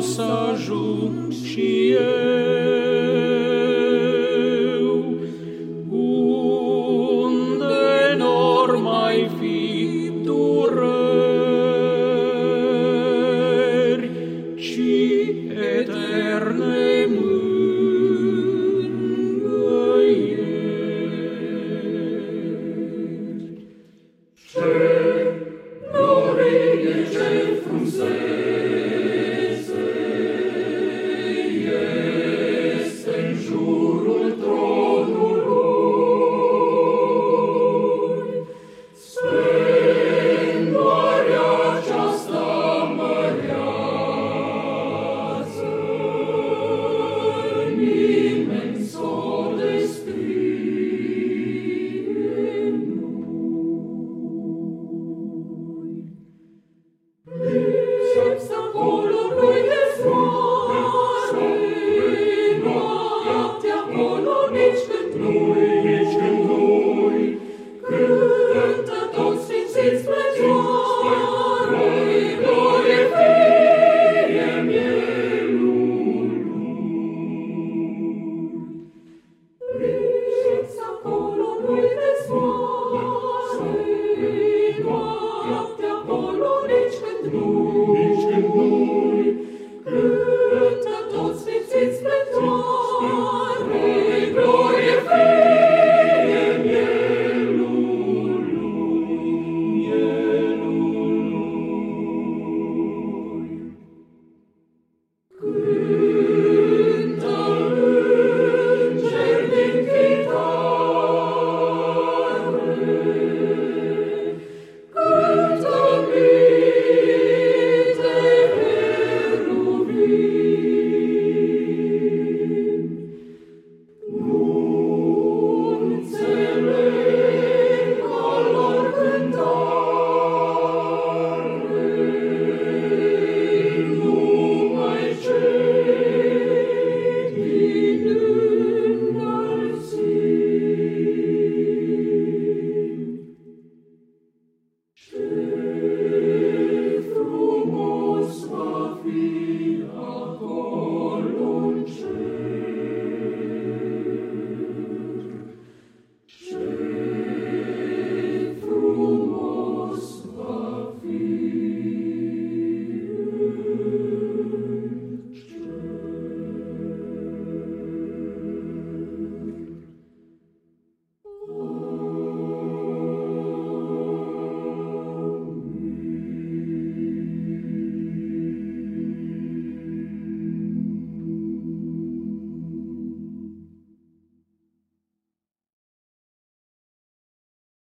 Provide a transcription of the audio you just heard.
să ajung și eu. Unde nor mai fi dureri, ci eterne mângâieri. Ce glorie, ce frunzeri,